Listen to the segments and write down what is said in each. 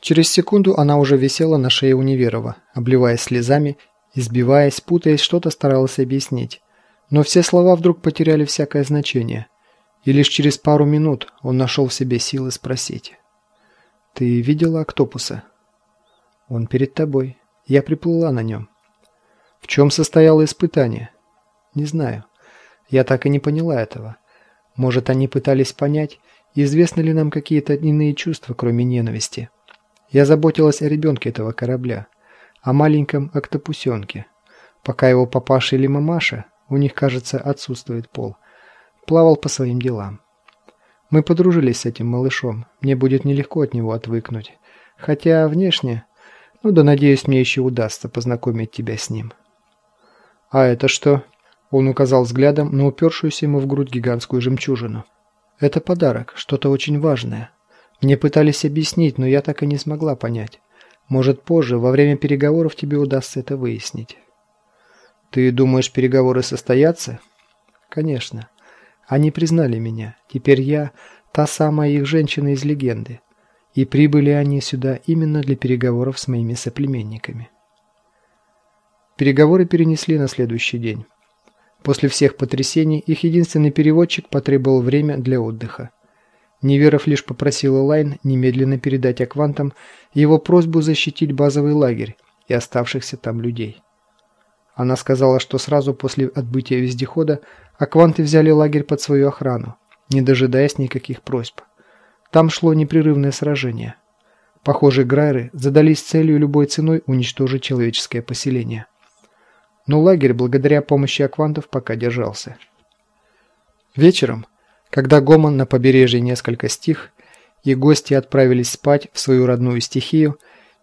Через секунду она уже висела на шее Универова, обливаясь слезами, избиваясь, путаясь, что-то старалась объяснить. Но все слова вдруг потеряли всякое значение. И лишь через пару минут он нашел в себе силы спросить. «Ты видела октопуса?» «Он перед тобой. Я приплыла на нем». «В чем состояло испытание?» «Не знаю. Я так и не поняла этого. Может, они пытались понять, известны ли нам какие-то иные чувства, кроме ненависти. Я заботилась о ребенке этого корабля, о маленьком октопусенке. Пока его папаша или мамаша, у них, кажется, отсутствует пол, плавал по своим делам. Мы подружились с этим малышом, мне будет нелегко от него отвыкнуть. Хотя внешне... Ну да, надеюсь, мне еще удастся познакомить тебя с ним. А это что? Он указал взглядом на упершуюся ему в грудь гигантскую жемчужину. Это подарок, что-то очень важное. Мне пытались объяснить, но я так и не смогла понять. Может, позже, во время переговоров тебе удастся это выяснить. Ты думаешь, переговоры состоятся? Конечно. Они признали меня. Теперь я та самая их женщина из легенды. И прибыли они сюда именно для переговоров с моими соплеменниками. Переговоры перенесли на следующий день. После всех потрясений их единственный переводчик потребовал время для отдыха. Неверов лишь попросил Элайн немедленно передать Аквантам его просьбу защитить базовый лагерь и оставшихся там людей. Она сказала, что сразу после отбытия вездехода Акванты взяли лагерь под свою охрану, не дожидаясь никаких просьб. Там шло непрерывное сражение. Похоже, Грайры задались целью любой ценой уничтожить человеческое поселение. Но лагерь, благодаря помощи Аквантов, пока держался. Вечером когда гомон на побережье несколько стих, и гости отправились спать в свою родную стихию,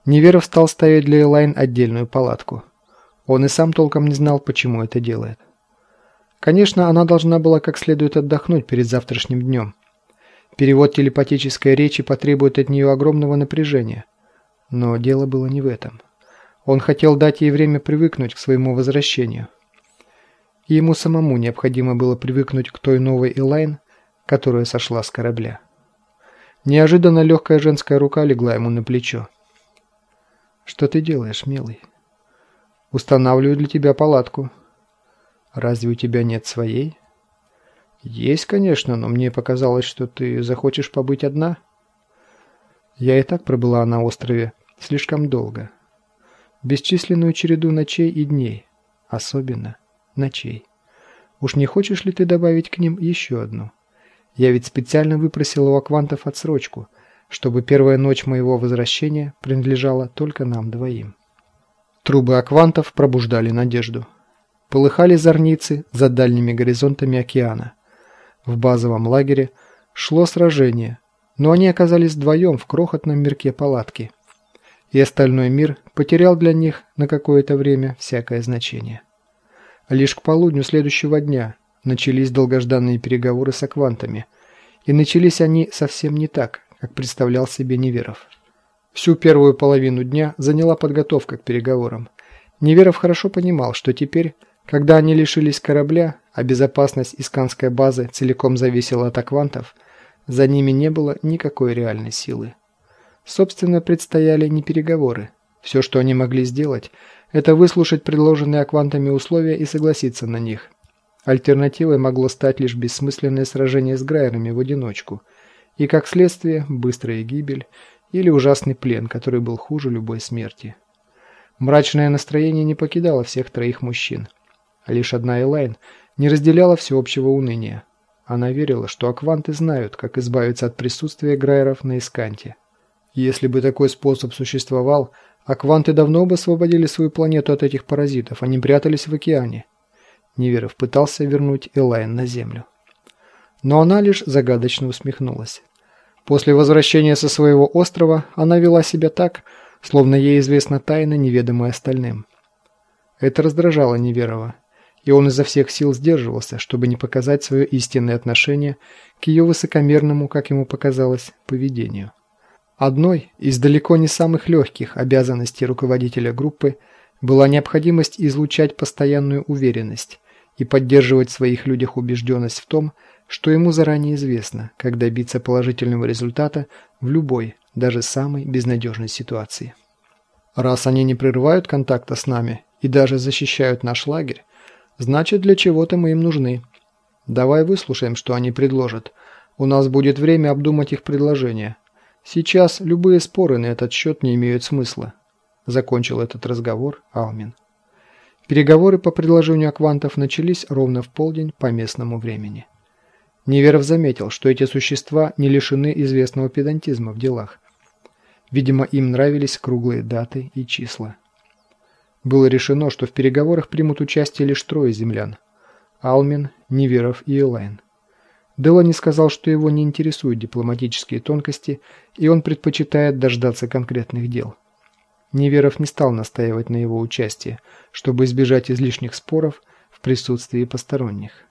Неверов стал ставить для Элайн отдельную палатку. Он и сам толком не знал, почему это делает. Конечно, она должна была как следует отдохнуть перед завтрашним днем. Перевод телепатической речи потребует от нее огромного напряжения. Но дело было не в этом. Он хотел дать ей время привыкнуть к своему возвращению. Ему самому необходимо было привыкнуть к той новой Элайн, которая сошла с корабля. Неожиданно легкая женская рука легла ему на плечо. «Что ты делаешь, милый?» «Устанавливаю для тебя палатку». «Разве у тебя нет своей?» «Есть, конечно, но мне показалось, что ты захочешь побыть одна». Я и так пробыла на острове слишком долго. Бесчисленную череду ночей и дней. Особенно ночей. Уж не хочешь ли ты добавить к ним еще одну?» Я ведь специально выпросил у аквантов отсрочку, чтобы первая ночь моего возвращения принадлежала только нам двоим. Трубы аквантов пробуждали надежду. Полыхали зорницы за дальними горизонтами океана. В базовом лагере шло сражение, но они оказались вдвоем в крохотном мирке палатки. И остальной мир потерял для них на какое-то время всякое значение. Лишь к полудню следующего дня начались долгожданные переговоры с аквантами, и начались они совсем не так, как представлял себе Неверов. Всю первую половину дня заняла подготовка к переговорам. Неверов хорошо понимал, что теперь, когда они лишились корабля, а безопасность исканской базы целиком зависела от аквантов, за ними не было никакой реальной силы. Собственно, предстояли не переговоры. Все, что они могли сделать, это выслушать предложенные аквантами условия и согласиться на них, Альтернативой могло стать лишь бессмысленное сражение с Грайерами в одиночку, и, как следствие, быстрая гибель или ужасный плен, который был хуже любой смерти. Мрачное настроение не покидало всех троих мужчин. Лишь одна Элайн не разделяла всеобщего уныния. Она верила, что акванты знают, как избавиться от присутствия Грайеров на Исканте. Если бы такой способ существовал, акванты давно бы освободили свою планету от этих паразитов, они прятались в океане. Неверов пытался вернуть Элайн на землю. Но она лишь загадочно усмехнулась. После возвращения со своего острова она вела себя так, словно ей известна тайна, неведомая остальным. Это раздражало Неверова, и он изо всех сил сдерживался, чтобы не показать свое истинное отношение к ее высокомерному, как ему показалось, поведению. Одной из далеко не самых легких обязанностей руководителя группы была необходимость излучать постоянную уверенность, и поддерживать в своих людях убежденность в том, что ему заранее известно, как добиться положительного результата в любой, даже самой безнадежной ситуации. Раз они не прерывают контакта с нами и даже защищают наш лагерь, значит для чего-то мы им нужны. Давай выслушаем, что они предложат. У нас будет время обдумать их предложения. Сейчас любые споры на этот счет не имеют смысла. Закончил этот разговор Алмин. Переговоры по предложению аквантов начались ровно в полдень по местному времени. Неверов заметил, что эти существа не лишены известного педантизма в делах. Видимо, им нравились круглые даты и числа. Было решено, что в переговорах примут участие лишь трое землян – Алмин, Неверов и Элайн. Делани сказал, что его не интересуют дипломатические тонкости, и он предпочитает дождаться конкретных дел. Неверов не стал настаивать на его участии, чтобы избежать излишних споров в присутствии посторонних.